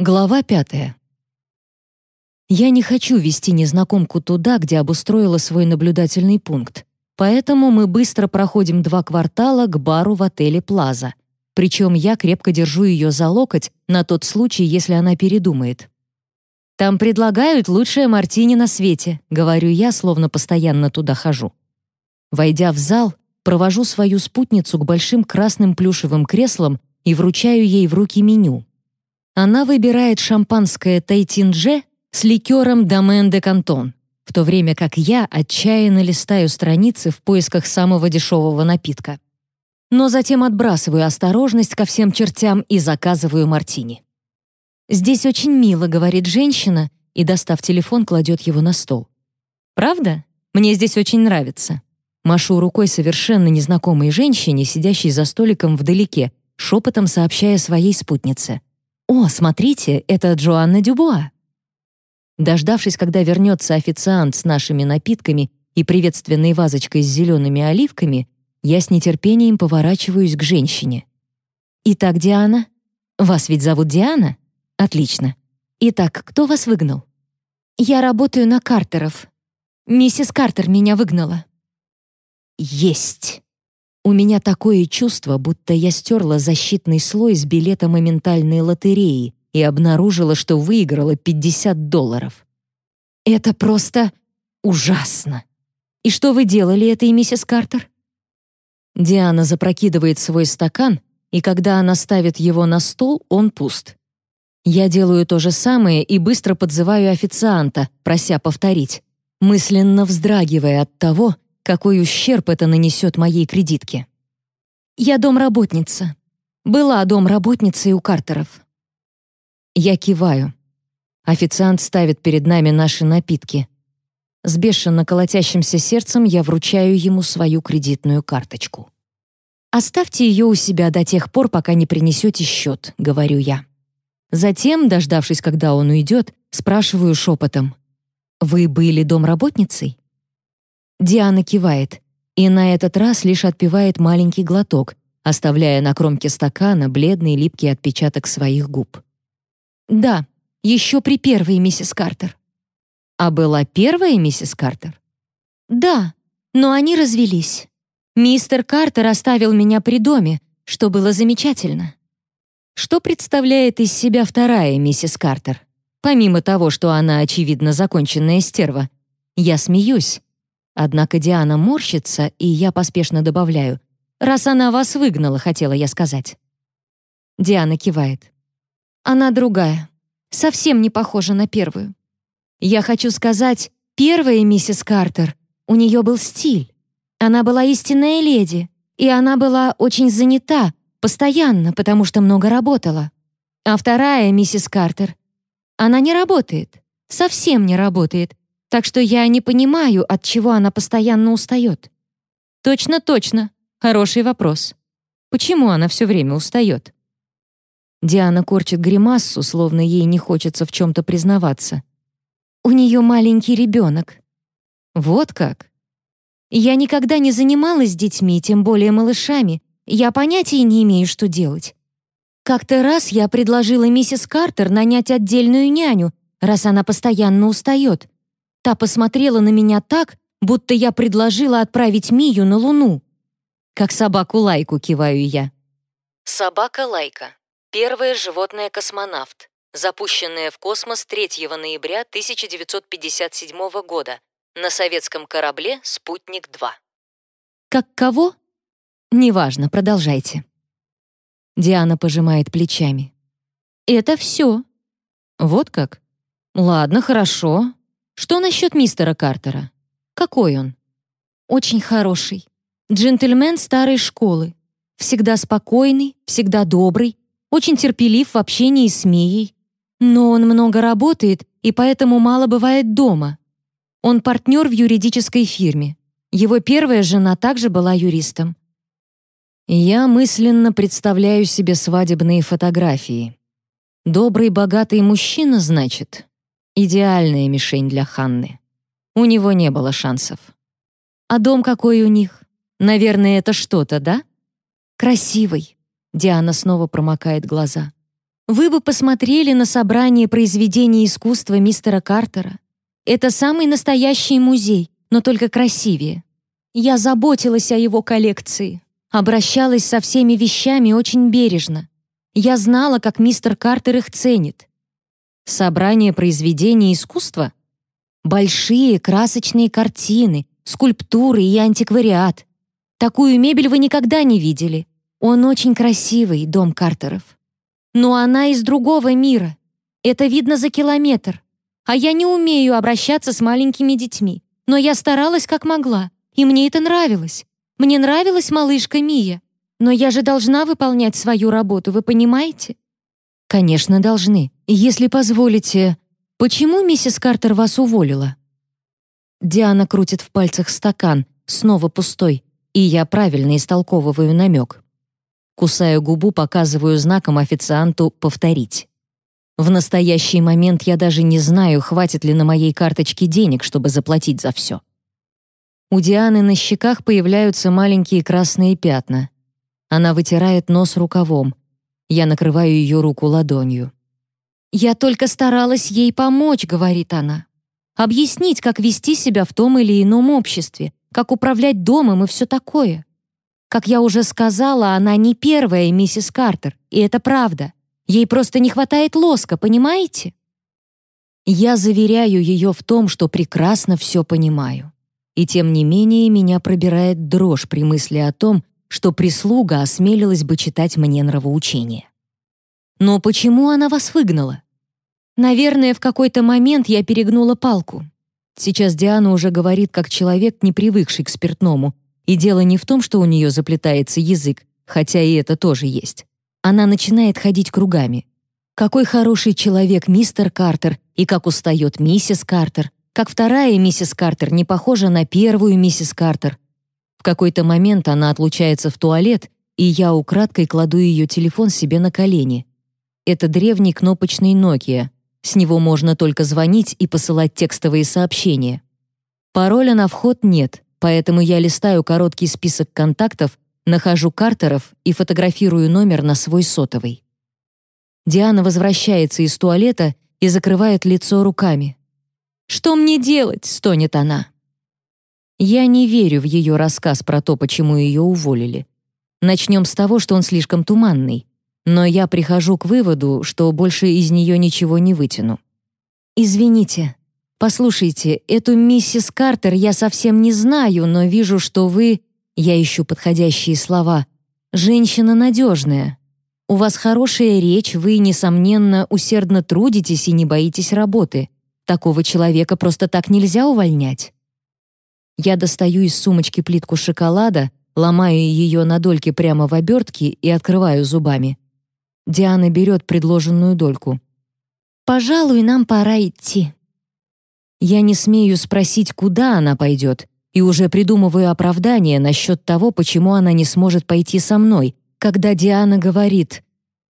Глава пятая. Я не хочу вести незнакомку туда, где обустроила свой наблюдательный пункт, поэтому мы быстро проходим два квартала к бару в отеле «Плаза». Причем я крепко держу ее за локоть на тот случай, если она передумает. «Там предлагают лучшее мартини на свете», — говорю я, словно постоянно туда хожу. Войдя в зал, провожу свою спутницу к большим красным плюшевым креслам и вручаю ей в руки меню. Она выбирает шампанское Тайтиндже с ликером Домен де Кантон, в то время как я отчаянно листаю страницы в поисках самого дешевого напитка. Но затем отбрасываю осторожность ко всем чертям и заказываю мартини. «Здесь очень мило», — говорит женщина, и, достав телефон, кладет его на стол. «Правда? Мне здесь очень нравится». Машу рукой совершенно незнакомой женщине, сидящей за столиком вдалеке, шепотом сообщая своей спутнице — «О, смотрите, это Джоанна Дюбуа!» Дождавшись, когда вернется официант с нашими напитками и приветственной вазочкой с зелеными оливками, я с нетерпением поворачиваюсь к женщине. «Итак, Диана? Вас ведь зовут Диана? Отлично. Итак, кто вас выгнал?» «Я работаю на Картеров. Миссис Картер меня выгнала». «Есть!» У меня такое чувство, будто я стерла защитный слой с билета моментальной лотереи и обнаружила, что выиграла 50 долларов. Это просто ужасно. И что вы делали этой миссис Картер? Диана запрокидывает свой стакан, и когда она ставит его на стол, он пуст. Я делаю то же самое и быстро подзываю официанта, прося повторить, мысленно вздрагивая от того, какой ущерб это нанесет моей кредитке. Я домработница. Была домработницей у Картеров. Я киваю. Официант ставит перед нами наши напитки. С бешено колотящимся сердцем я вручаю ему свою кредитную карточку. «Оставьте ее у себя до тех пор, пока не принесете счет», — говорю я. Затем, дождавшись, когда он уйдет, спрашиваю шепотом. «Вы были домработницей?» Диана кивает и на этот раз лишь отпивает маленький глоток, оставляя на кромке стакана бледный липкий отпечаток своих губ. «Да, еще при первой миссис Картер». «А была первая миссис Картер?» «Да, но они развелись. Мистер Картер оставил меня при доме, что было замечательно». Что представляет из себя вторая миссис Картер? Помимо того, что она, очевидно, законченная стерва. Я смеюсь, Однако Диана морщится, и я поспешно добавляю. «Раз она вас выгнала, хотела я сказать». Диана кивает. «Она другая. Совсем не похожа на первую. Я хочу сказать, первая миссис Картер, у нее был стиль. Она была истинная леди, и она была очень занята, постоянно, потому что много работала. А вторая миссис Картер, она не работает, совсем не работает, так что я не понимаю, от чего она постоянно устает. Точно, точно. Хороший вопрос. Почему она все время устает? Диана корчит гримассу, словно ей не хочется в чем-то признаваться. У нее маленький ребенок. Вот как? Я никогда не занималась детьми, тем более малышами. Я понятия не имею, что делать. Как-то раз я предложила миссис Картер нанять отдельную няню, раз она постоянно устает. Та посмотрела на меня так, будто я предложила отправить Мию на Луну. Как собаку-лайку киваю я. Собака-лайка. Первое животное-космонавт, запущенное в космос 3 ноября 1957 года на советском корабле «Спутник-2». Как кого? Неважно, продолжайте. Диана пожимает плечами. Это все. Вот как? Ладно, хорошо. Что насчет мистера Картера? Какой он? Очень хороший. Джентльмен старой школы. Всегда спокойный, всегда добрый, очень терпелив в общении с Мией. Но он много работает и поэтому мало бывает дома. Он партнер в юридической фирме. Его первая жена также была юристом. Я мысленно представляю себе свадебные фотографии. Добрый, богатый мужчина, значит, Идеальная мишень для Ханны. У него не было шансов. А дом какой у них? Наверное, это что-то, да? Красивый. Диана снова промокает глаза. Вы бы посмотрели на собрание произведений искусства мистера Картера. Это самый настоящий музей, но только красивее. Я заботилась о его коллекции, обращалась со всеми вещами очень бережно. Я знала, как мистер Картер их ценит. Собрание произведений искусства? Большие красочные картины, скульптуры и антиквариат. Такую мебель вы никогда не видели. Он очень красивый, дом Картеров. Но она из другого мира. Это видно за километр. А я не умею обращаться с маленькими детьми. Но я старалась как могла, и мне это нравилось. Мне нравилась малышка Мия. Но я же должна выполнять свою работу, вы понимаете? Конечно, должны. Если позволите, почему миссис Картер вас уволила? Диана крутит в пальцах стакан, снова пустой, и я правильно истолковываю намек. Кусаю губу, показываю знаком официанту повторить. В настоящий момент я даже не знаю, хватит ли на моей карточке денег, чтобы заплатить за все. У Дианы на щеках появляются маленькие красные пятна. Она вытирает нос рукавом. Я накрываю ее руку ладонью. «Я только старалась ей помочь», — говорит она. «Объяснить, как вести себя в том или ином обществе, как управлять домом и все такое. Как я уже сказала, она не первая миссис Картер, и это правда. Ей просто не хватает лоска, понимаете?» Я заверяю ее в том, что прекрасно все понимаю. И тем не менее меня пробирает дрожь при мысли о том, что прислуга осмелилась бы читать мне нравоучение. Но почему она вас выгнала? Наверное, в какой-то момент я перегнула палку. Сейчас Диана уже говорит как человек, не привыкший к спиртному, и дело не в том, что у нее заплетается язык, хотя и это тоже есть. Она начинает ходить кругами. Какой хороший человек мистер Картер и как устает миссис Картер, как вторая миссис Картер не похожа на первую миссис Картер. В какой-то момент она отлучается в туалет, и я украдкой кладу ее телефон себе на колени. Это древний кнопочный Nokia. С него можно только звонить и посылать текстовые сообщения. Пароля на вход нет, поэтому я листаю короткий список контактов, нахожу Картеров и фотографирую номер на свой сотовый. Диана возвращается из туалета и закрывает лицо руками. «Что мне делать?» — стонет она. Я не верю в ее рассказ про то, почему ее уволили. Начнем с того, что он слишком туманный. Но я прихожу к выводу, что больше из нее ничего не вытяну. «Извините. Послушайте, эту миссис Картер я совсем не знаю, но вижу, что вы...» Я ищу подходящие слова. «Женщина надежная. У вас хорошая речь, вы, несомненно, усердно трудитесь и не боитесь работы. Такого человека просто так нельзя увольнять. Я достаю из сумочки плитку шоколада, ломаю ее на дольки прямо в обертке и открываю зубами. Диана берет предложенную дольку. «Пожалуй, нам пора идти». Я не смею спросить, куда она пойдет, и уже придумываю оправдание насчет того, почему она не сможет пойти со мной, когда Диана говорит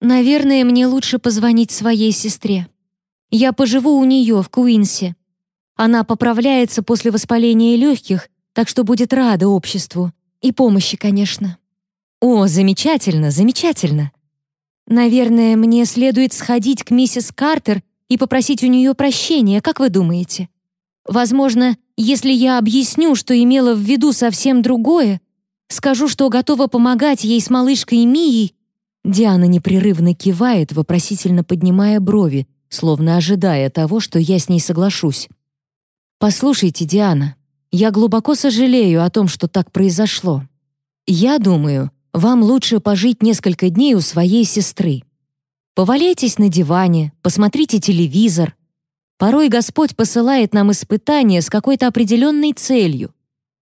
«Наверное, мне лучше позвонить своей сестре». Я поживу у нее в Куинсе. Она поправляется после воспаления легких, так что будет рада обществу. И помощи, конечно. О, замечательно, замечательно. Наверное, мне следует сходить к миссис Картер и попросить у нее прощения, как вы думаете? Возможно, если я объясню, что имела в виду совсем другое, скажу, что готова помогать ей с малышкой Мией, Диана непрерывно кивает, вопросительно поднимая брови, словно ожидая того, что я с ней соглашусь. «Послушайте, Диана, я глубоко сожалею о том, что так произошло. Я думаю, вам лучше пожить несколько дней у своей сестры. Поваляйтесь на диване, посмотрите телевизор. Порой Господь посылает нам испытания с какой-то определенной целью.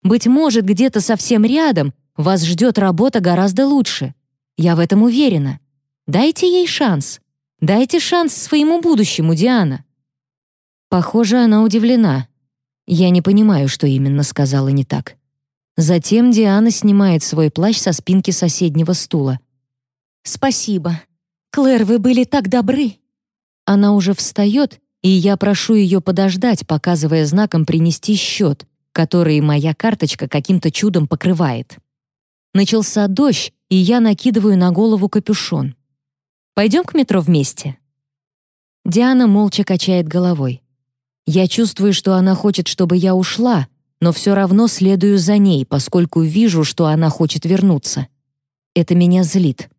Быть может, где-то совсем рядом вас ждет работа гораздо лучше. Я в этом уверена. Дайте ей шанс. Дайте шанс своему будущему, Диана». Похоже, она удивлена. Я не понимаю, что именно сказала не так. Затем Диана снимает свой плащ со спинки соседнего стула. «Спасибо. Клэр, вы были так добры». Она уже встает, и я прошу ее подождать, показывая знаком принести счет, который моя карточка каким-то чудом покрывает. Начался дождь, и я накидываю на голову капюшон. Пойдем к метро вместе?» Диана молча качает головой. Я чувствую, что она хочет, чтобы я ушла, но все равно следую за ней, поскольку вижу, что она хочет вернуться. Это меня злит.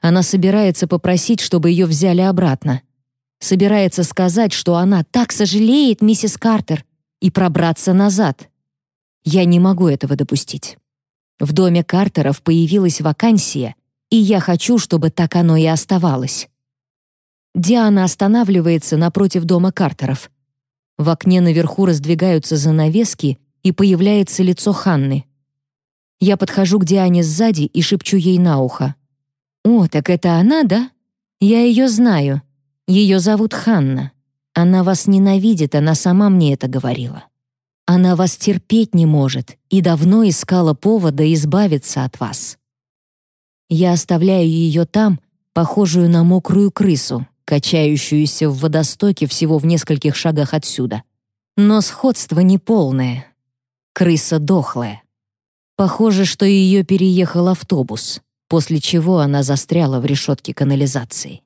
Она собирается попросить, чтобы ее взяли обратно. Собирается сказать, что она так сожалеет, миссис Картер, и пробраться назад. Я не могу этого допустить. В доме Картеров появилась вакансия, и я хочу, чтобы так оно и оставалось. Диана останавливается напротив дома Картеров. В окне наверху раздвигаются занавески, и появляется лицо Ханны. Я подхожу к Диане сзади и шепчу ей на ухо. «О, так это она, да? Я ее знаю. Ее зовут Ханна. Она вас ненавидит, она сама мне это говорила. Она вас терпеть не может и давно искала повода избавиться от вас. Я оставляю ее там, похожую на мокрую крысу, качающуюся в водостоке всего в нескольких шагах отсюда. Но сходство неполное. Крыса дохлая. Похоже, что ее переехал автобус, после чего она застряла в решетке канализации.